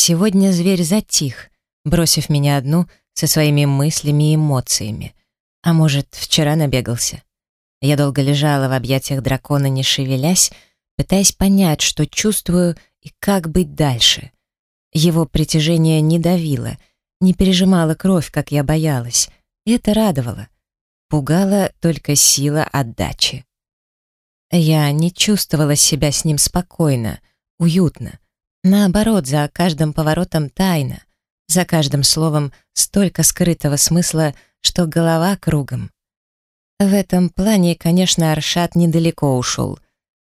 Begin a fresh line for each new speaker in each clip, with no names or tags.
Сегодня зверь затих, бросив меня одну со своими мыслями и эмоциями. А может, вчера набегался. Я долго лежала в объятиях дракона, не шевелясь, пытаясь понять, что чувствую и как быть дальше. Его притяжение не давило, не пережимало кровь, как я боялась, и это радовало. Пугала только сила отдачи. Я не чувствовала себя с ним спокойно, уютно. Наоборот, за каждым поворотом тайна, за каждым словом столько скрытого смысла, что голова кругом. В этом плане, конечно, Аршат недалеко ушел.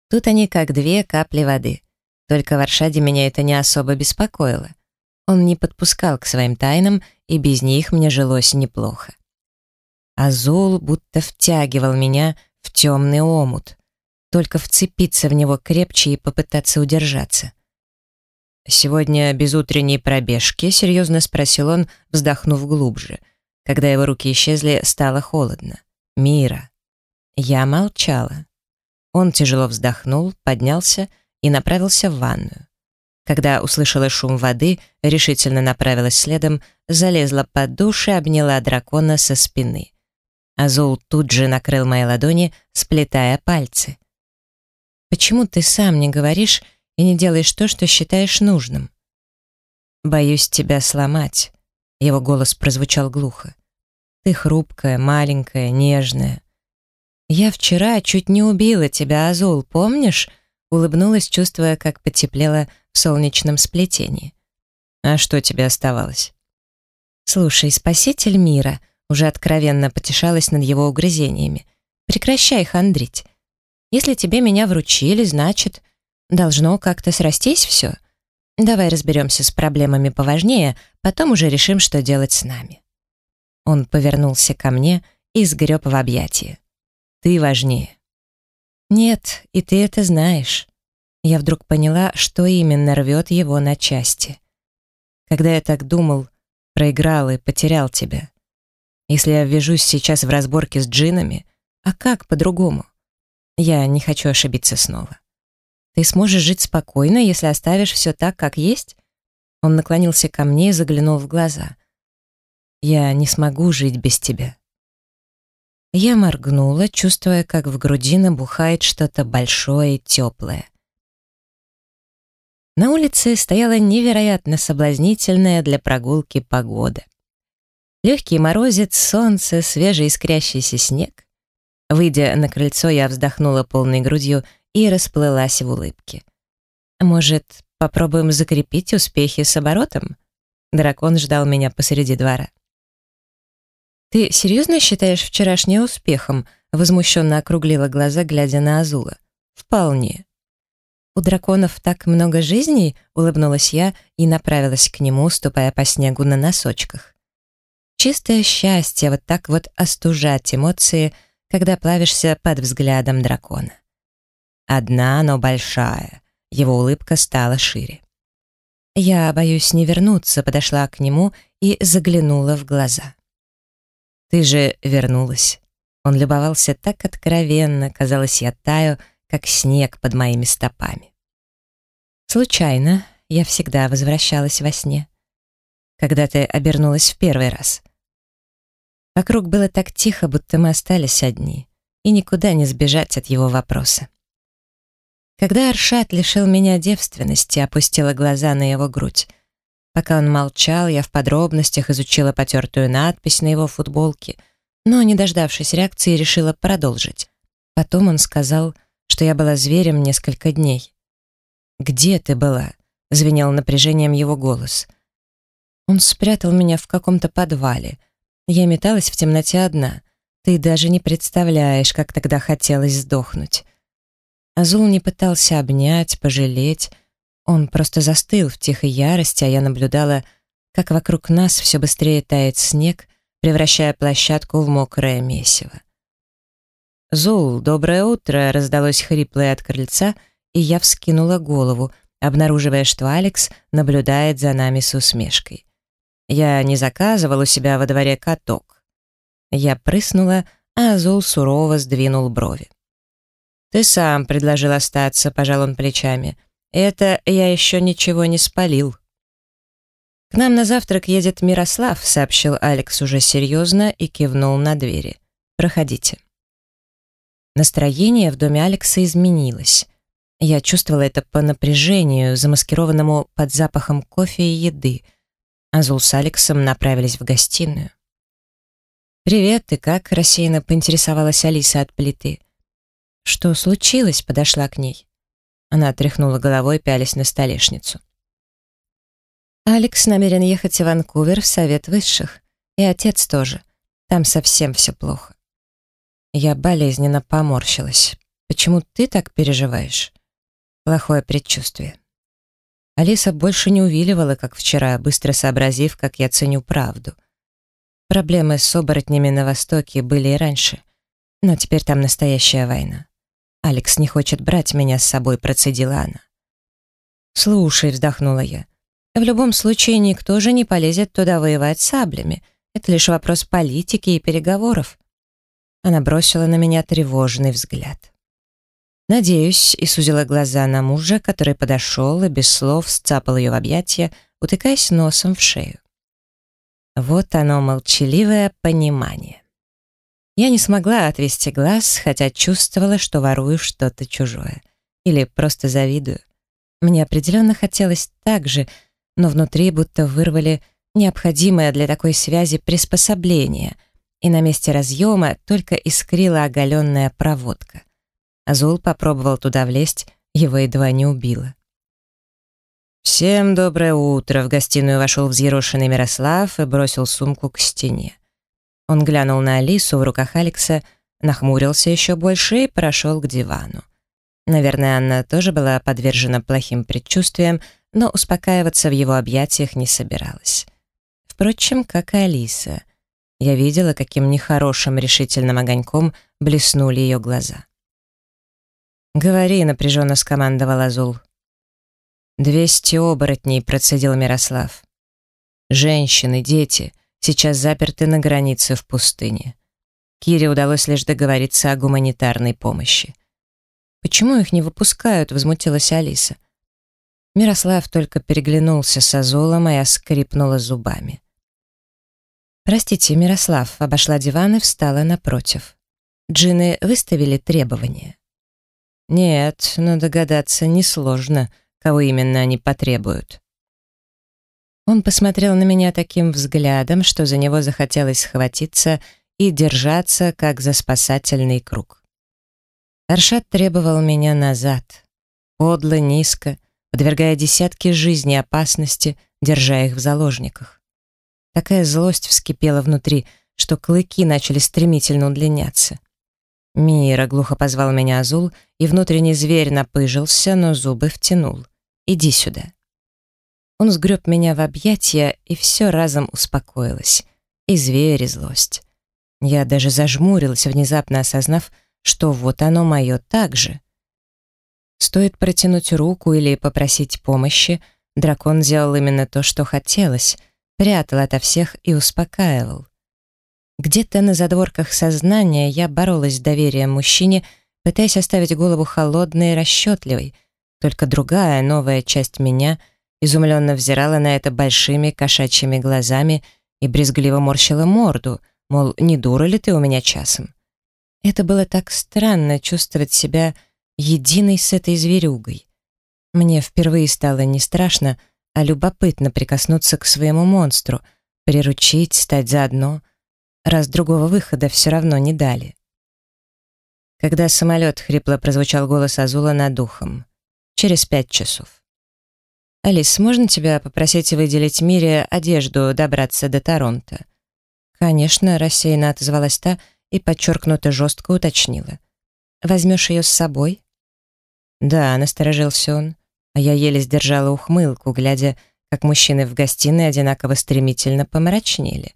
Тут они как две капли воды. Только в Аршаде меня это не особо беспокоило. Он не подпускал к своим тайнам, и без них мне жилось неплохо. Азул будто втягивал меня в темный омут только вцепиться в него крепче и попытаться удержаться. «Сегодня без утренней пробежки?» — серьезно спросил он, вздохнув глубже. Когда его руки исчезли, стало холодно. «Мира». Я молчала. Он тяжело вздохнул, поднялся и направился в ванную. Когда услышала шум воды, решительно направилась следом, залезла под душ и обняла дракона со спины. Азул тут же накрыл мои ладони, сплетая пальцы. Почему ты сам не говоришь и не делаешь то, что считаешь нужным? Боюсь тебя сломать. Его голос прозвучал глухо. Ты хрупкая, маленькая, нежная. Я вчера чуть не убила тебя, Азул, помнишь? Улыбнулась, чувствуя, как потеплело в солнечном сплетении. А что тебе оставалось? Слушай, спаситель мира уже откровенно потешалась над его угрызениями. Прекращай хандрить. Если тебе меня вручили, значит, должно как-то срастись все. Давай разберемся с проблемами поважнее, потом уже решим, что делать с нами». Он повернулся ко мне и сгреб в объятия. «Ты важнее». «Нет, и ты это знаешь». Я вдруг поняла, что именно рвет его на части. Когда я так думал, проиграл и потерял тебя. Если я ввяжусь сейчас в разборки с джинами, а как по-другому? Я не хочу ошибиться снова. Ты сможешь жить спокойно, если оставишь все так, как есть? Он наклонился ко мне и заглянул в глаза. Я не смогу жить без тебя. Я моргнула, чувствуя, как в груди набухает что-то большое и теплое. На улице стояла невероятно соблазнительная для прогулки погода. Легкий морозец, солнце, свежий искрящийся снег. Выйдя на крыльцо, я вздохнула полной грудью и расплылась в улыбке. «Может, попробуем закрепить успехи с оборотом?» Дракон ждал меня посреди двора. «Ты серьезно считаешь вчерашнее успехом?» возмущенно округлила глаза, глядя на Азула. «Вполне». «У драконов так много жизней?» — улыбнулась я и направилась к нему, ступая по снегу на носочках. Чистое счастье вот так вот остужать эмоции — когда плавишься под взглядом дракона. Одна, но большая. Его улыбка стала шире. Я, боюсь не вернуться, подошла к нему и заглянула в глаза. «Ты же вернулась». Он любовался так откровенно, казалось, я таю, как снег под моими стопами. Случайно я всегда возвращалась во сне. Когда ты обернулась в первый раз, Вокруг было так тихо, будто мы остались одни, и никуда не сбежать от его вопроса. Когда Аршат лишил меня девственности, опустила глаза на его грудь. Пока он молчал, я в подробностях изучила потертую надпись на его футболке, но, не дождавшись реакции, решила продолжить. Потом он сказал, что я была зверем несколько дней. «Где ты была?» — звенел напряжением его голос. Он спрятал меня в каком-то подвале — я металась в темноте одна. Ты даже не представляешь, как тогда хотелось сдохнуть. Азул не пытался обнять, пожалеть. Он просто застыл в тихой ярости, а я наблюдала, как вокруг нас все быстрее тает снег, превращая площадку в мокрое месиво. «Зул, доброе утро!» — раздалось хриплое от крыльца, и я вскинула голову, обнаруживая, что Алекс наблюдает за нами с усмешкой. Я не заказывал у себя во дворе каток. Я прыснула, а Азул сурово сдвинул брови. «Ты сам предложил остаться», — пожал он плечами. «Это я еще ничего не спалил». «К нам на завтрак едет Мирослав», — сообщил Алекс уже серьезно и кивнул на двери. «Проходите». Настроение в доме Алекса изменилось. Я чувствовала это по напряжению, замаскированному под запахом кофе и еды. Азул с Алексом направились в гостиную. «Привет, ты как?» — рассеянно поинтересовалась Алиса от плиты. «Что случилось?» — подошла к ней. Она отряхнула головой, пялись на столешницу. «Алекс намерен ехать в Ванкувер в Совет Высших. И отец тоже. Там совсем все плохо». Я болезненно поморщилась. «Почему ты так переживаешь?» Плохое предчувствие. Алиса больше не увиливала, как вчера, быстро сообразив, как я ценю правду. Проблемы с оборотнями на Востоке были и раньше, но теперь там настоящая война. Алекс не хочет брать меня с собой, процедила она. «Слушай», — вздохнула я, — «в любом случае никто же не полезет туда воевать саблями. Это лишь вопрос политики и переговоров». Она бросила на меня тревожный взгляд. «Надеюсь», — и сузила глаза на мужа, который подошел и без слов сцапал ее в объятия, утыкаясь носом в шею. Вот оно, молчаливое понимание. Я не смогла отвести глаз, хотя чувствовала, что ворую что-то чужое. Или просто завидую. Мне определенно хотелось так же, но внутри будто вырвали необходимое для такой связи приспособление, и на месте разъема только искрила оголенная проводка. Азул попробовал туда влезть, его едва не убило. «Всем доброе утро!» В гостиную вошел взъерошенный Мирослав и бросил сумку к стене. Он глянул на Алису в руках Алекса, нахмурился еще больше и прошел к дивану. Наверное, Анна тоже была подвержена плохим предчувствиям, но успокаиваться в его объятиях не собиралась. Впрочем, как и Алиса. Я видела, каким нехорошим решительным огоньком блеснули ее глаза. «Говори», — напряженно скомандовал Азул. «Двести оборотней», — процедил Мирослав. «Женщины, дети сейчас заперты на границе в пустыне. Кире удалось лишь договориться о гуманитарной помощи. «Почему их не выпускают?» — возмутилась Алиса. Мирослав только переглянулся с Азулом, и я скрипнула зубами. «Простите, Мирослав», — обошла диван и встала напротив. Джины выставили требования. Нет, но догадаться несложно, кого именно они потребуют. Он посмотрел на меня таким взглядом, что за него захотелось схватиться и держаться, как за спасательный круг. Аршат требовал меня назад, подло, низко, подвергая десятки жизней опасности, держа их в заложниках. Такая злость вскипела внутри, что клыки начали стремительно удлиняться. «Мира», — глухо позвал меня Азул, и внутренний зверь напыжился, но зубы втянул. «Иди сюда». Он сгреб меня в объятия, и все разом успокоилось. И зверь, и злость. Я даже зажмурилась, внезапно осознав, что вот оно мое так же. Стоит протянуть руку или попросить помощи, дракон сделал именно то, что хотелось, прятал ото всех и успокаивал. Где-то на задворках сознания я боролась с доверием мужчине, пытаясь оставить голову холодной и расчетливой. Только другая, новая часть меня изумленно взирала на это большими кошачьими глазами и брезгливо морщила морду, мол, не дура ли ты у меня часом? Это было так странно чувствовать себя единой с этой зверюгой. Мне впервые стало не страшно, а любопытно прикоснуться к своему монстру, приручить, стать заодно — раз другого выхода все равно не дали. Когда самолет хрипло прозвучал голос Азула над духом. Через пять часов. «Алис, можно тебя попросить выделить Мире одежду добраться до Торонто?» «Конечно», — рассеянно отозвалась та и подчеркнуто жестко уточнила. «Возьмешь ее с собой?» «Да», — насторожился он, а я еле сдержала ухмылку, глядя, как мужчины в гостиной одинаково стремительно помрачнели.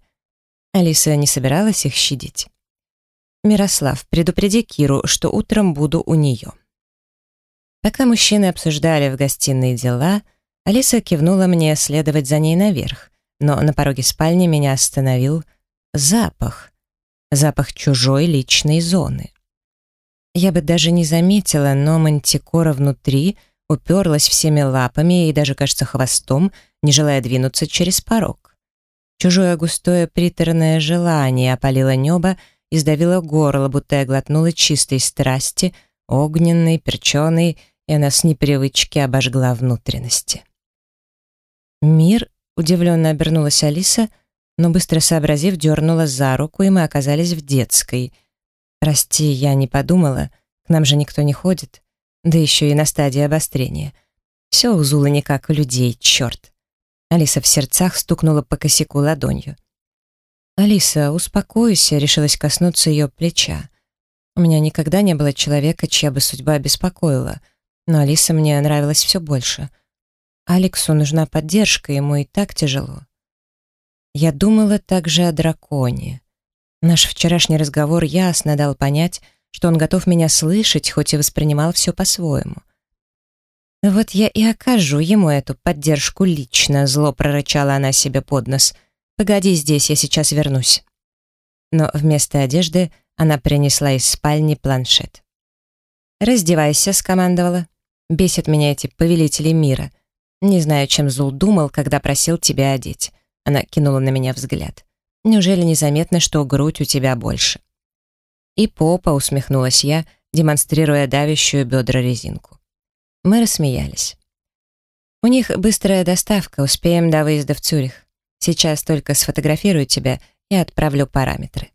Алиса не собиралась их щадить. «Мирослав, предупреди Киру, что утром буду у нее». Пока мужчины обсуждали в гостиной дела, Алиса кивнула мне следовать за ней наверх, но на пороге спальни меня остановил запах. Запах чужой личной зоны. Я бы даже не заметила, но мантикора внутри уперлась всеми лапами и даже, кажется, хвостом, не желая двинуться через порог. Чужое густое приторное желание опалило небо и сдавило горло, будто я глотнула чистой страсти, огненной, перченой, и она с непривычки обожгла внутренности. «Мир?» — удивленно обернулась Алиса, но быстро сообразив, дернула за руку, и мы оказались в детской. «Прости, я не подумала, к нам же никто не ходит, да еще и на стадии обострения. Все у Зулы не как у людей, черт!» Алиса в сердцах стукнула по косяку ладонью. «Алиса, успокойся», — решилась коснуться ее плеча. «У меня никогда не было человека, чья бы судьба беспокоила, но Алиса мне нравилась все больше. Алексу нужна поддержка, ему и так тяжело». Я думала также о драконе. Наш вчерашний разговор ясно дал понять, что он готов меня слышать, хоть и воспринимал все по-своему. «Вот я и окажу ему эту поддержку лично», — зло прорычала она себе под нос — «Погоди здесь, я сейчас вернусь». Но вместо одежды она принесла из спальни планшет. «Раздевайся», — скомандовала. «Бесят меня эти повелители мира. Не знаю, чем Зул думал, когда просил тебя одеть». Она кинула на меня взгляд. «Неужели незаметно, что грудь у тебя больше?» И попа, усмехнулась я, демонстрируя давящую бедра резинку. Мы рассмеялись. «У них быстрая доставка, успеем до выезда в Цюрих. Сейчас только сфотографирую тебя и отправлю параметры».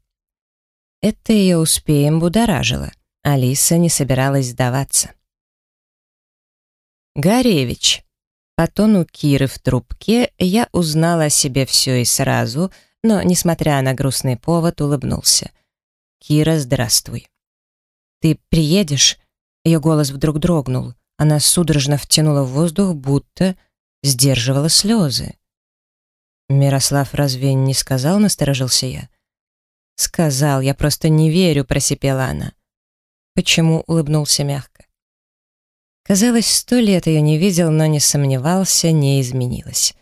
Это ее успеем будоражило. Алиса не собиралась сдаваться. Гаревич. По тону Киры в трубке я узнала о себе все и сразу, но, несмотря на грустный повод, улыбнулся. «Кира, здравствуй». «Ты приедешь?» Ее голос вдруг дрогнул. Она судорожно втянула в воздух, будто сдерживала слезы. «Мирослав разве не сказал?» — насторожился я. «Сказал, я просто не верю», — просипела она. «Почему?» — улыбнулся мягко. Казалось, сто лет ее не видел, но не сомневался, не изменилась.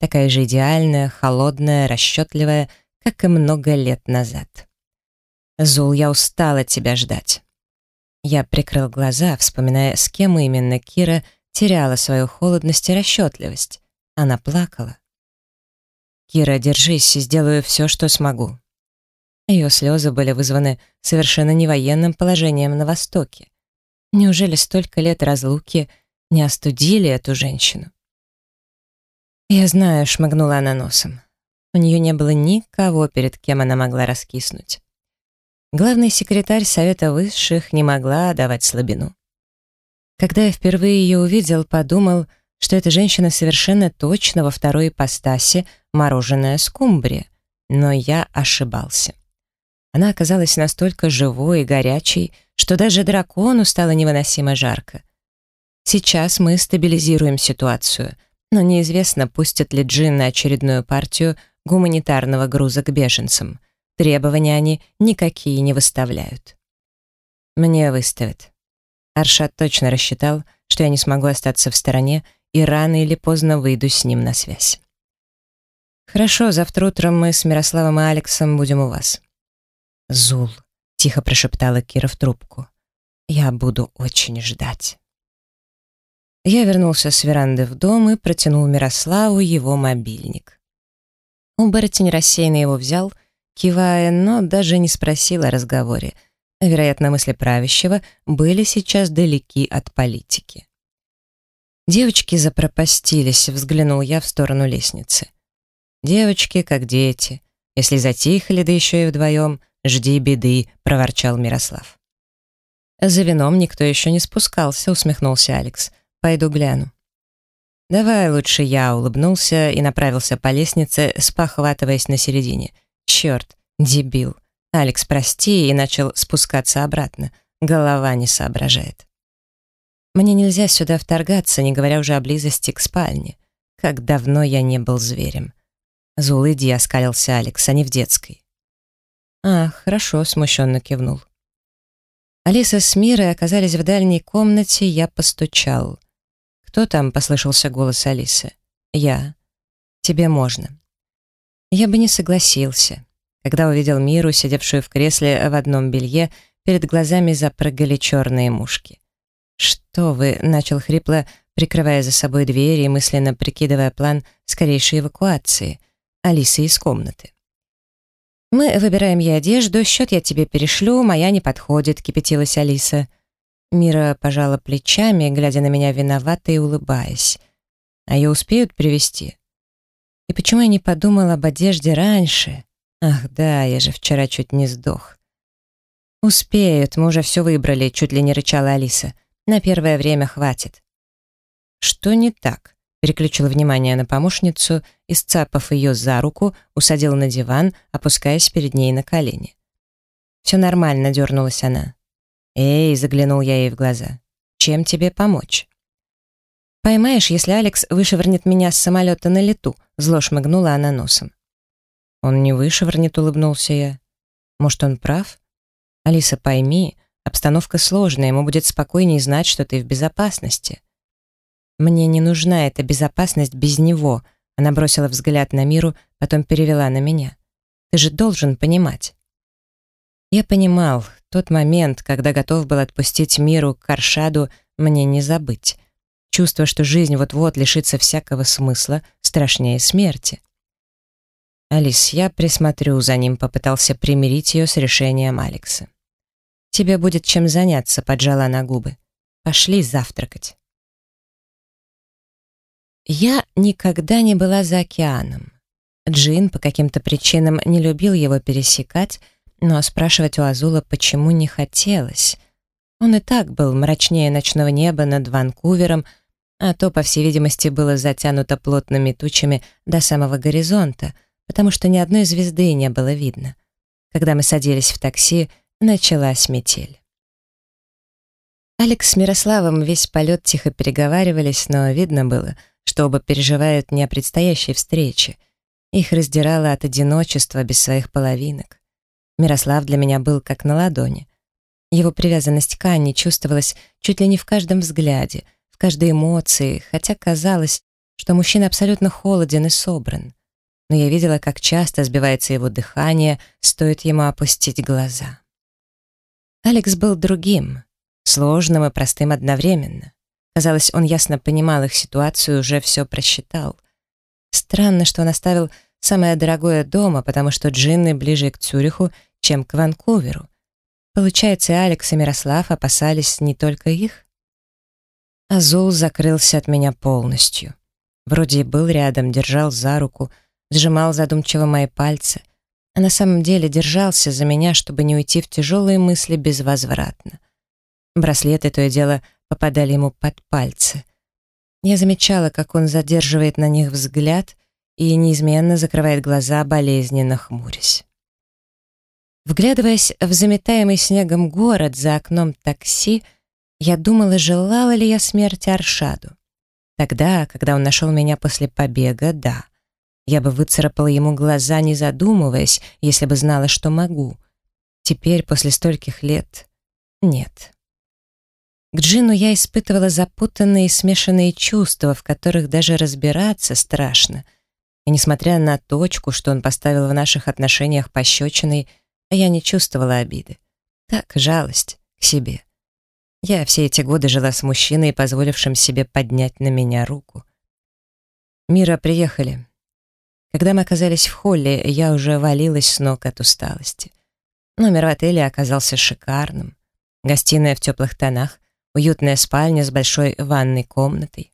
Такая же идеальная, холодная, расчетливая, как и много лет назад. «Зул, я устала тебя ждать». Я прикрыл глаза, вспоминая, с кем именно Кира теряла свою холодность и расчетливость. Она плакала. «Кира, держись, сделаю все, что смогу». Ее слезы были вызваны совершенно не военным положением на Востоке. Неужели столько лет разлуки не остудили эту женщину? «Я знаю», — шмыгнула она носом. У нее не было никого, перед кем она могла раскиснуть. Главный секретарь Совета Высших не могла давать слабину. Когда я впервые ее увидел, подумал — что эта женщина совершенно точно во второй ипостаси мороженое скумбрия. Но я ошибался. Она оказалась настолько живой и горячей, что даже дракону стало невыносимо жарко. Сейчас мы стабилизируем ситуацию, но неизвестно, пустят ли Джин на очередную партию гуманитарного груза к беженцам. Требования они никакие не выставляют. Мне выставят. Аршат точно рассчитал, что я не смогу остаться в стороне и рано или поздно выйду с ним на связь. «Хорошо, завтра утром мы с Мирославом и Алексом будем у вас». «Зул», — тихо прошептала Кира в трубку, — «я буду очень ждать». Я вернулся с веранды в дом и протянул Мирославу его мобильник. Оборотень рассеянно его взял, кивая, но даже не спросил о разговоре. Вероятно, мысли правящего были сейчас далеки от политики. Девочки запропастились, взглянул я в сторону лестницы. Девочки, как дети. Если затихли, да еще и вдвоем, жди беды, проворчал Мирослав. За вином никто еще не спускался, усмехнулся Алекс. Пойду гляну. «Давай лучше я», — улыбнулся и направился по лестнице, спохватываясь на середине. «Черт, дебил». Алекс, прости, и начал спускаться обратно. Голова не соображает. Мне нельзя сюда вторгаться, не говоря уже о близости к спальне. Как давно я не был зверем. Зул, иди, оскалился Алекс, а не в детской. А, хорошо, смущенно кивнул. Алиса с Мирой оказались в дальней комнате, я постучал. «Кто там?» — послышался голос Алисы. «Я. Тебе можно». Я бы не согласился. Когда увидел Миру, сидевшую в кресле в одном белье, перед глазами запрыгали черные мушки. «Что вы?» — начал хрипло, прикрывая за собой дверь и мысленно прикидывая план скорейшей эвакуации. Алисы из комнаты. «Мы выбираем ей одежду, счет я тебе перешлю, моя не подходит», — кипятилась Алиса. Мира пожала плечами, глядя на меня виновато и улыбаясь. «А ее успеют привести И почему я не подумала об одежде раньше? Ах да, я же вчера чуть не сдох. «Успеют, мы уже все выбрали», — чуть ли не рычала Алиса. «На первое время хватит». «Что не так?» Переключил внимание на помощницу и, сцапав ее за руку, усадил на диван, опускаясь перед ней на колени. «Все нормально», — дернулась она. «Эй», — заглянул я ей в глаза, — «чем тебе помочь?» «Поймаешь, если Алекс вышвырнет меня с самолета на лету», — зло шмыгнула она носом. «Он не вышвырнет», — улыбнулся я. «Может, он прав?» «Алиса, пойми, обстановка сложная, ему будет спокойнее знать, что ты в безопасности». «Мне не нужна эта безопасность без него», она бросила взгляд на Миру, потом перевела на меня. «Ты же должен понимать». Я понимал, тот момент, когда готов был отпустить Миру к Каршаду, мне не забыть. Чувство, что жизнь вот-вот лишится всякого смысла, страшнее смерти. «Алис, я присмотрю за ним», — попытался примирить ее с решением Алекса. «Тебе будет чем заняться», — поджала на губы. «Пошли завтракать». Я никогда не была за океаном. Джин по каким-то причинам не любил его пересекать, но спрашивать у Азула почему не хотелось. Он и так был мрачнее ночного неба над Ванкувером, а то, по всей видимости, было затянуто плотными тучами до самого горизонта, потому что ни одной звезды не было видно. Когда мы садились в такси, началась метель. Алекс с Мирославом весь полет тихо переговаривались, но видно было — что оба переживают не о предстоящей встрече. Их раздирало от одиночества без своих половинок. Мирослав для меня был как на ладони. Его привязанность к Анне чувствовалась чуть ли не в каждом взгляде, в каждой эмоции, хотя казалось, что мужчина абсолютно холоден и собран. Но я видела, как часто сбивается его дыхание, стоит ему опустить глаза. Алекс был другим, сложным и простым одновременно. Казалось, он ясно понимал их ситуацию, уже все просчитал. Странно, что он оставил самое дорогое дома, потому что Джинны ближе к Цюриху, чем к Ванкуверу. Получается, Алекс и Мирослав опасались не только их? Азул закрылся от меня полностью. Вроде и был рядом, держал за руку, сжимал задумчиво мои пальцы, а на самом деле держался за меня, чтобы не уйти в тяжелые мысли безвозвратно. Браслеты то и дело попадали ему под пальцы. Я замечала, как он задерживает на них взгляд и неизменно закрывает глаза, болезненно хмурясь. Вглядываясь в заметаемый снегом город за окном такси, я думала, желала ли я смерти Аршаду. Тогда, когда он нашел меня после побега, да. Я бы выцарапала ему глаза, не задумываясь, если бы знала, что могу. Теперь, после стольких лет, нет. К Джину я испытывала запутанные и смешанные чувства, в которых даже разбираться страшно. И несмотря на точку, что он поставил в наших отношениях пощечиной, я не чувствовала обиды. Так, жалость к себе. Я все эти годы жила с мужчиной, позволившим себе поднять на меня руку. Мира, приехали. Когда мы оказались в холле, я уже валилась с ног от усталости. Номер в отеле оказался шикарным. Гостиная в теплых тонах, уютная спальня с большой ванной комнатой.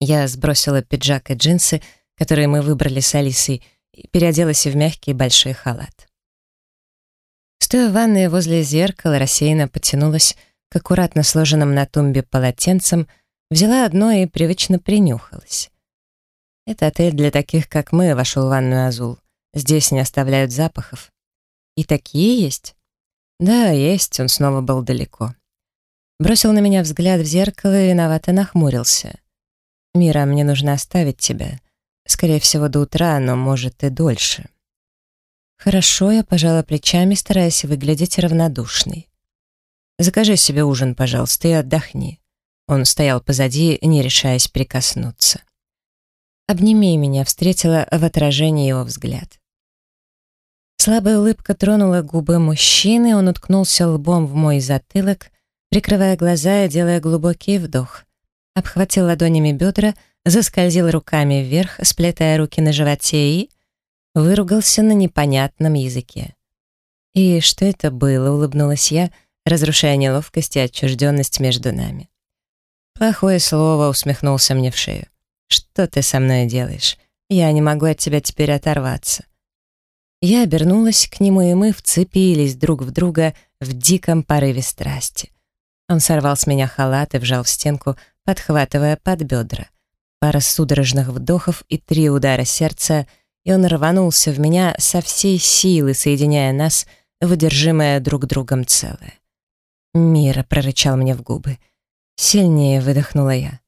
Я сбросила пиджак и джинсы, которые мы выбрали с Алисой, и переоделась в мягкий большой халат. Стоя в ванной возле зеркала, рассеянно потянулась к аккуратно сложенным на тумбе полотенцам, взяла одно и привычно принюхалась. Это отель для таких, как мы, вошел в ванную Азул. Здесь не оставляют запахов. И такие есть? Да, есть, он снова был далеко. Бросил на меня взгляд в зеркало и виновато нахмурился. «Мира, мне нужно оставить тебя. Скорее всего, до утра, но, может, и дольше». «Хорошо», — я пожала плечами, стараясь выглядеть равнодушной. «Закажи себе ужин, пожалуйста, и отдохни». Он стоял позади, не решаясь прикоснуться. «Обними меня», — встретила в отражении его взгляд. Слабая улыбка тронула губы мужчины, он уткнулся лбом в мой затылок, Прикрывая глаза и делая глубокий вдох, обхватил ладонями бедра, заскользил руками вверх, сплетая руки на животе и... выругался на непонятном языке. «И что это было?» — улыбнулась я, разрушая неловкость и отчужденность между нами. «Плохое слово», — усмехнулся мне в шею. «Что ты со мной делаешь? Я не могу от тебя теперь оторваться». Я обернулась к нему, и мы вцепились друг в друга в диком порыве страсти. Он сорвал с меня халат и вжал в стенку, подхватывая под бедра. Пара судорожных вдохов и три удара сердца, и он рванулся в меня со всей силы, соединяя нас, выдержимое друг другом целое. «Мира», — прорычал мне в губы. Сильнее выдохнула я.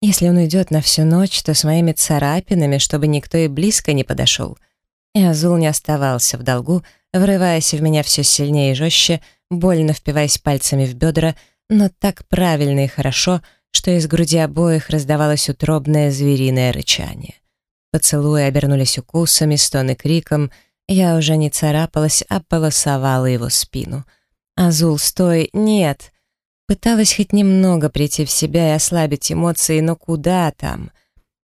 Если он уйдет на всю ночь, то с моими царапинами, чтобы никто и близко не подошел. И Азул не оставался в долгу, врываясь в меня все сильнее и жестче, больно впиваясь пальцами в бедра, но так правильно и хорошо, что из груди обоих раздавалось утробное звериное рычание. Поцелуи обернулись укусами, стоны криком. Я уже не царапалась, а полосовала его спину. «Азул, стой! Нет!» Пыталась хоть немного прийти в себя и ослабить эмоции, но куда там?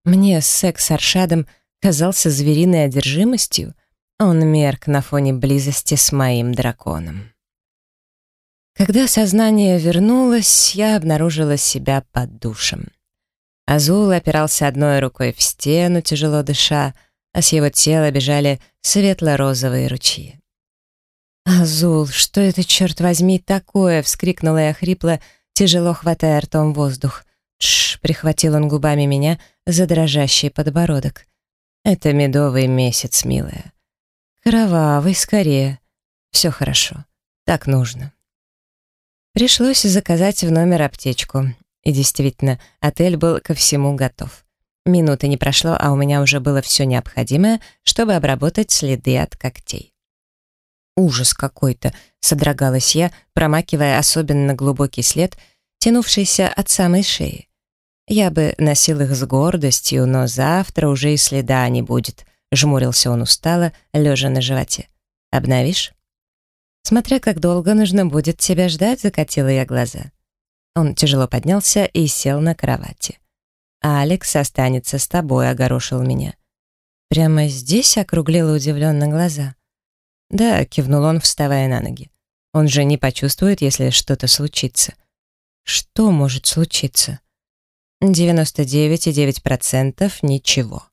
Мне секс с Аршадом казался звериной одержимостью. Он мерк на фоне близости с моим драконом. Когда сознание вернулось, я обнаружила себя под душем. Азул опирался одной рукой в стену, тяжело дыша, а с его тела бежали светло-розовые ручьи. «Азул, что это, черт возьми, такое?» — вскрикнула я хрипло, тяжело хватая ртом воздух. «Тш!» — прихватил он губами меня за дрожащий подбородок. «Это медовый месяц, милая. Кровавый, скорее. Все хорошо. Так нужно». Пришлось заказать в номер аптечку. И действительно, отель был ко всему готов. Минуты не прошло, а у меня уже было все необходимое, чтобы обработать следы от когтей. Ужас какой-то, содрогалась я, промакивая особенно глубокий след, тянувшийся от самой шеи. Я бы носил их с гордостью, но завтра уже и следа не будет, жмурился он устало, лежа на животе. Обновишь? Смотря как долго нужно будет тебя ждать, закатила я глаза. Он тяжело поднялся и сел на кровати. «Алекс останется с тобой», — огорошил меня. Прямо здесь округлила удивленно глаза. «Да», — кивнул он, вставая на ноги. «Он же не почувствует, если что-то случится». «Что может случиться?» «99,9% ничего.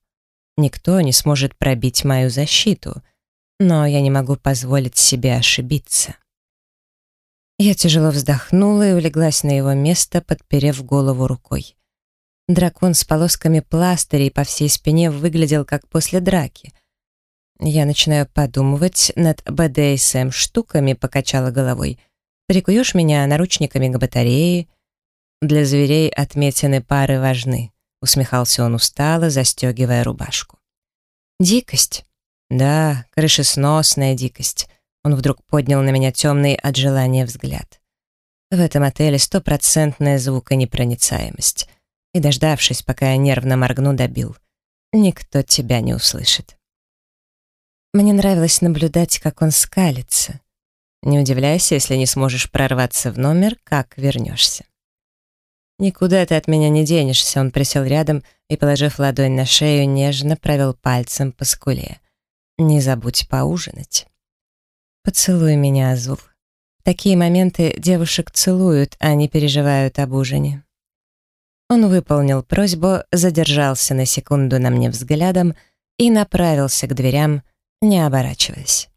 Никто не сможет пробить мою защиту, но я не могу позволить себе ошибиться». Я тяжело вздохнула и улеглась на его место, подперев голову рукой. Дракон с полосками пластырей по всей спине выглядел как после драки. Я начинаю подумывать над БДСМ-штуками, покачала головой. Прикуешь меня наручниками к батарее? Для зверей отметины пары важны, усмехался он устало, застегивая рубашку. Дикость? Да, крышесносная дикость. Он вдруг поднял на меня темный от желания взгляд. В этом отеле стопроцентная звуконепроницаемость. И, дождавшись, пока я нервно моргну, добил. Никто тебя не услышит. Мне нравилось наблюдать, как он скалится. Не удивляйся, если не сможешь прорваться в номер, как вернешься. «Никуда ты от меня не денешься», — он присел рядом и, положив ладонь на шею, нежно провел пальцем по скуле. «Не забудь поужинать». «Поцелуй меня, Азул». В такие моменты девушек целуют, а не переживают об ужине. Он выполнил просьбу, задержался на секунду на мне взглядом и направился к дверям, не оборачиваясь.